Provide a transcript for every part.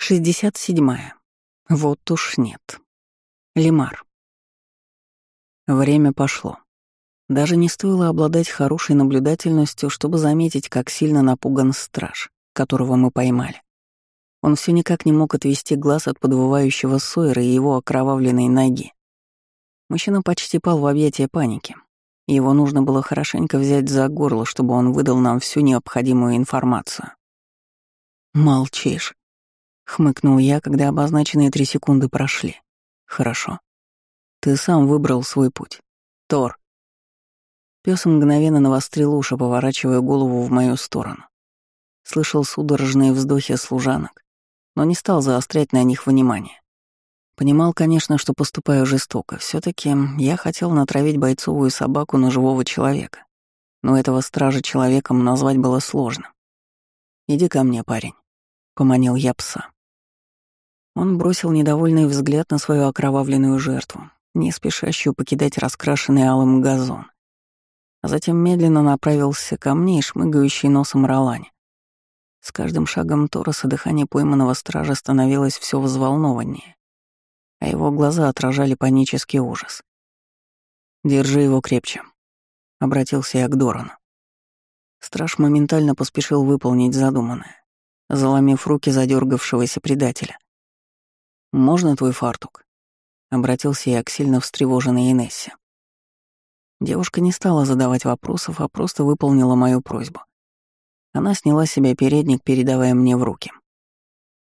шестьдесят седьмая. Вот уж нет. Лимар. Время пошло. Даже не стоило обладать хорошей наблюдательностью, чтобы заметить, как сильно напуган страж, которого мы поймали. Он все никак не мог отвести глаз от подвывающего Сойера и его окровавленной ноги. Мужчина почти пал в объятия паники. Его нужно было хорошенько взять за горло, чтобы он выдал нам всю необходимую информацию. «Молчишь», — хмыкнул я, когда обозначенные три секунды прошли. «Хорошо. Ты сам выбрал свой путь. Тор, Пес мгновенно навострил уши, поворачивая голову в мою сторону. Слышал судорожные вздохи служанок, но не стал заострять на них внимание. Понимал, конечно, что поступаю жестоко. все таки я хотел натравить бойцовую собаку на живого человека. Но этого стража человеком назвать было сложно. «Иди ко мне, парень», — поманил я пса. Он бросил недовольный взгляд на свою окровавленную жертву, не спешащую покидать раскрашенный алым газон а затем медленно направился ко мне и шмыгающий носом Ролань. С каждым шагом Тороса дыхание пойманного стража становилось все взволнованнее, а его глаза отражали панический ужас. «Держи его крепче», — обратился я к Дорану. Страж моментально поспешил выполнить задуманное, заломив руки задергавшегося предателя. «Можно твой фартук?» — обратился я к сильно встревоженной Инессе. Девушка не стала задавать вопросов, а просто выполнила мою просьбу. Она сняла себе передник, передавая мне в руки.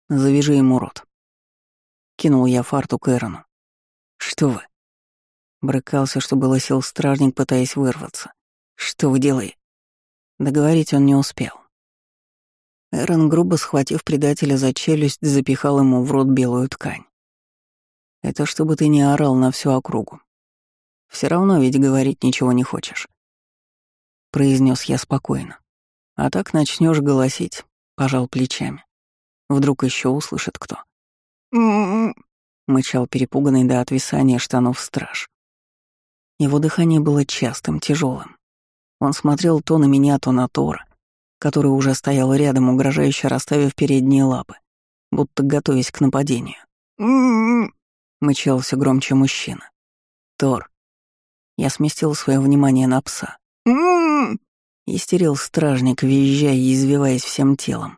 «Завяжи ему рот». Кинул я фартук Эрону. «Что вы?» Брыкался, что было сил стражник, пытаясь вырваться. «Что вы делаете?» Договорить он не успел. Эрон, грубо схватив предателя за челюсть, запихал ему в рот белую ткань. «Это чтобы ты не орал на всю округу. Все равно ведь говорить ничего не хочешь. Произнес я спокойно. А так начнешь голосить, пожал плечами. Вдруг еще услышит кто. Мычал перепуганный до отвисания штанов страж. Его дыхание было частым, тяжелым. Он смотрел то на меня, то на Тора, который уже стоял рядом, угрожающе расставив передние лапы, будто готовясь к нападению. Мычал все громче мужчина. Тор, я сместил свое внимание на пса. Истерил стражник, визжая и извиваясь всем телом.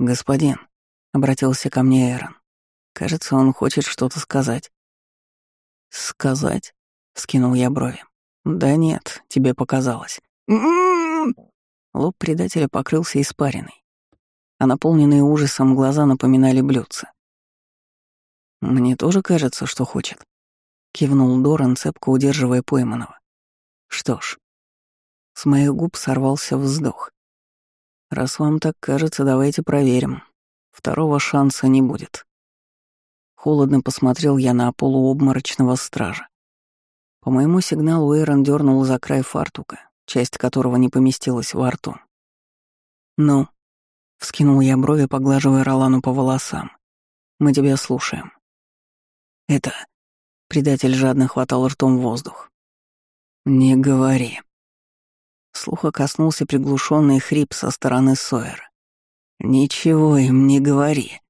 «Господин», — обратился ко мне Эрон, — «кажется, он хочет что-то сказать». «Сказать?» — скинул я брови. «Да нет, тебе показалось». Лоб предателя покрылся испариной, а наполненные ужасом глаза напоминали блюдца. «Мне тоже кажется, что хочет», Кивнул Доран, цепко удерживая пойманного. Что ж, с моих губ сорвался вздох. Раз вам так кажется, давайте проверим. Второго шанса не будет. Холодно посмотрел я на полуобморочного стража. По моему сигналу Эйрон дернул за край фартука, часть которого не поместилась во рту. «Ну?» — вскинул я брови, поглаживая Ролану по волосам. «Мы тебя слушаем». «Это...» Предатель жадно хватал ртом воздух. «Не говори». Слуха коснулся приглушенный хрип со стороны Сойера. «Ничего им не говори».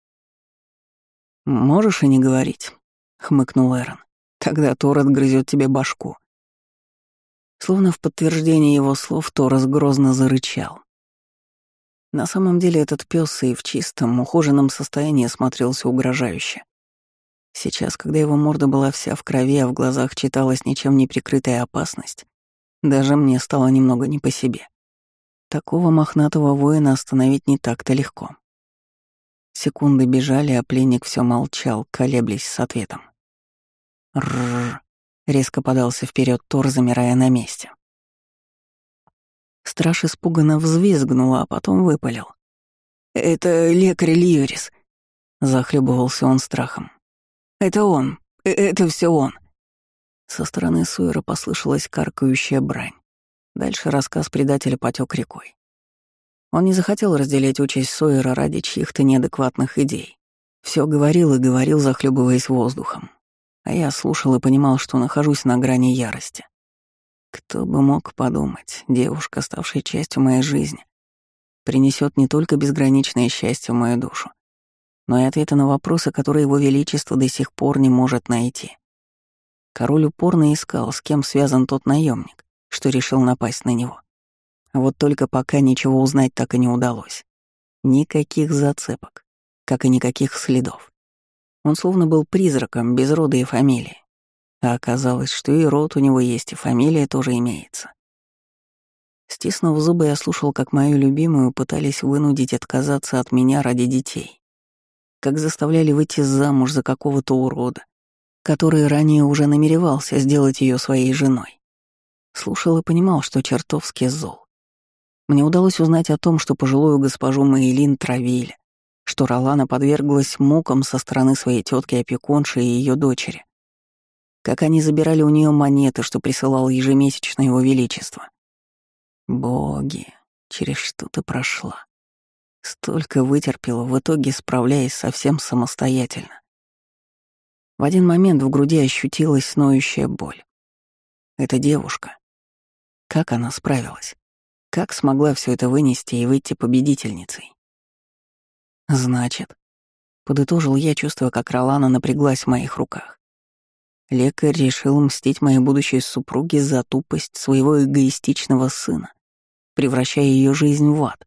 «Можешь и не говорить», — хмыкнул Эрон. «Тогда Тор отгрызет тебе башку». Словно в подтверждение его слов Торос грозно зарычал. На самом деле этот пес и в чистом, ухоженном состоянии смотрелся угрожающе. Сейчас, когда его морда была вся в крови, а в глазах читалась ничем не прикрытая опасность, даже мне стало немного не по себе. Такого мохнатого воина остановить не так-то легко. Секунды бежали, а пленник все молчал, колеблясь с ответом. Рррр. Резко подался вперед Тор, замирая на месте. Страж испуганно взвизгнул, а потом выпалил. «Это лекарь Лиорис», — захлебывался он страхом. Это он. Э, это все он. Со стороны Суэра послышалась каркающая брань. Дальше рассказ предателя потек рекой. Он не захотел разделять участь Сойера ради чьих-то неадекватных идей. Все говорил и говорил, захлебываясь воздухом. А я слушал и понимал, что нахожусь на грани ярости. Кто бы мог подумать, девушка, ставшая частью моей жизни, принесет не только безграничное счастье в мою душу, но и ответы на вопросы, которые его величество до сих пор не может найти. Король упорно искал, с кем связан тот наемник, что решил напасть на него. А вот только пока ничего узнать так и не удалось. Никаких зацепок, как и никаких следов. Он словно был призраком, без рода и фамилии. А оказалось, что и род у него есть, и фамилия тоже имеется. Стиснув зубы, я слушал, как мою любимую пытались вынудить отказаться от меня ради детей. Как заставляли выйти замуж за какого-то урода, который ранее уже намеревался сделать ее своей женой. Слушал и понимал, что чертовски зол. Мне удалось узнать о том, что пожилую госпожу Маэлин травили, что Ролана подверглась мукам со стороны своей тетки опекунши и ее дочери. Как они забирали у нее монеты, что присылал ежемесячно его величество. Боги, через что ты прошла. Столько вытерпела, в итоге справляясь совсем самостоятельно. В один момент в груди ощутилась ноющая боль. Эта девушка. Как она справилась? Как смогла все это вынести и выйти победительницей? Значит, подытожил я, чувствуя, как Ролана напряглась в моих руках. Лекарь решил мстить моей будущей супруге за тупость своего эгоистичного сына, превращая ее жизнь в ад.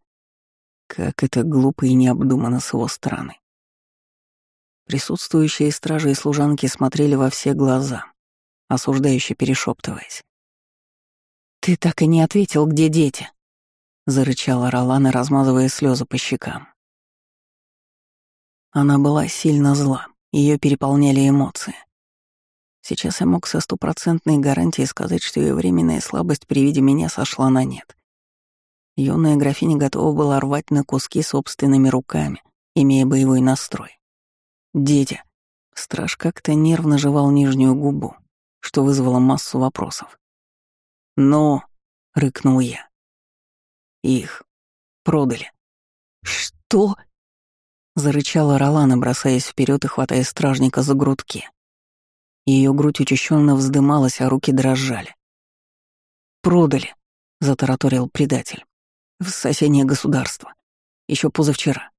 Как это глупо и необдуманно с его стороны. Присутствующие стражи и служанки смотрели во все глаза, осуждающе перешептываясь. «Ты так и не ответил, где дети?» — зарычала Ролана, размазывая слезы по щекам. Она была сильно зла, ее переполняли эмоции. Сейчас я мог со стопроцентной гарантией сказать, что ее временная слабость при виде меня сошла на нет. Юная графиня готова была рвать на куски собственными руками, имея боевой настрой. «Дети». Страж как-то нервно жевал нижнюю губу, что вызвало массу вопросов. «Но...» — рыкнул я. «Их продали». «Что?» — зарычала Ролана, бросаясь вперед и хватая стражника за грудки. Ее грудь учащенно вздымалась, а руки дрожали. «Продали», — затараторил предатель. «В соседнее государство. Еще позавчера.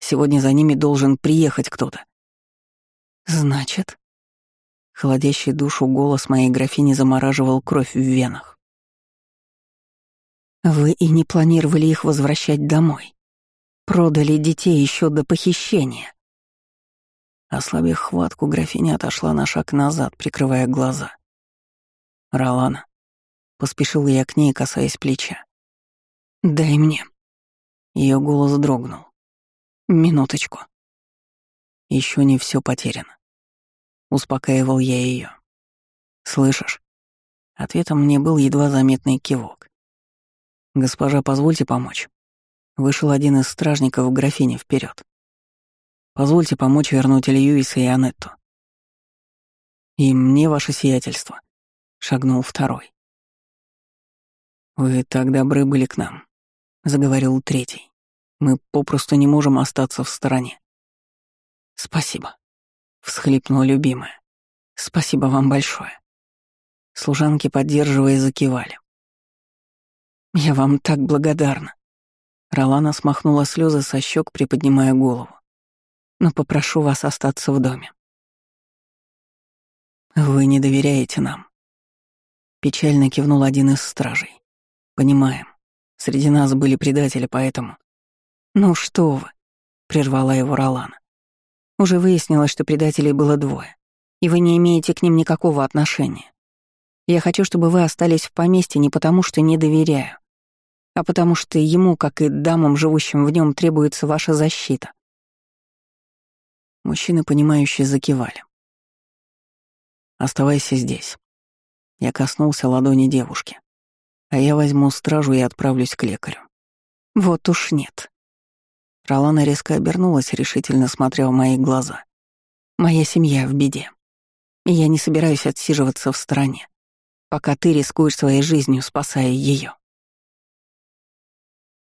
Сегодня за ними должен приехать кто-то. «Значит?» Холодящий душу голос моей графини замораживал кровь в венах. «Вы и не планировали их возвращать домой. Продали детей еще до похищения». Ослабив хватку, графиня отошла на шаг назад, прикрывая глаза. «Ролана». Поспешил я к ней, касаясь плеча. «Дай мне». Ее голос дрогнул. «Минуточку». Еще не все потеряно. Успокаивал я ее. Слышишь? Ответом мне был едва заметный кивок. Госпожа, позвольте помочь. Вышел один из стражников в графине вперед. Позвольте помочь вернуть Льюиса и Анетту. И мне ваше сиятельство. Шагнул второй. «Вы так добры были к нам», — заговорил третий. «Мы попросту не можем остаться в стороне. «Спасибо», — всхлипнула любимая. «Спасибо вам большое». Служанки, поддерживая, закивали. «Я вам так благодарна». Ролана смахнула слезы со щек, приподнимая голову. «Но попрошу вас остаться в доме». «Вы не доверяете нам», — печально кивнул один из стражей. «Понимаем. Среди нас были предатели, поэтому...» «Ну что вы», — прервала его Ролана. Уже выяснилось, что предателей было двое, и вы не имеете к ним никакого отношения. Я хочу, чтобы вы остались в поместье не потому, что не доверяю, а потому что ему, как и дамам, живущим в нем, требуется ваша защита. Мужчины, понимающие, закивали. «Оставайся здесь». Я коснулся ладони девушки. А я возьму стражу и отправлюсь к лекарю. Вот уж нет. Ролана резко обернулась, решительно смотря в мои глаза. «Моя семья в беде. И я не собираюсь отсиживаться в стороне, пока ты рискуешь своей жизнью, спасая ее.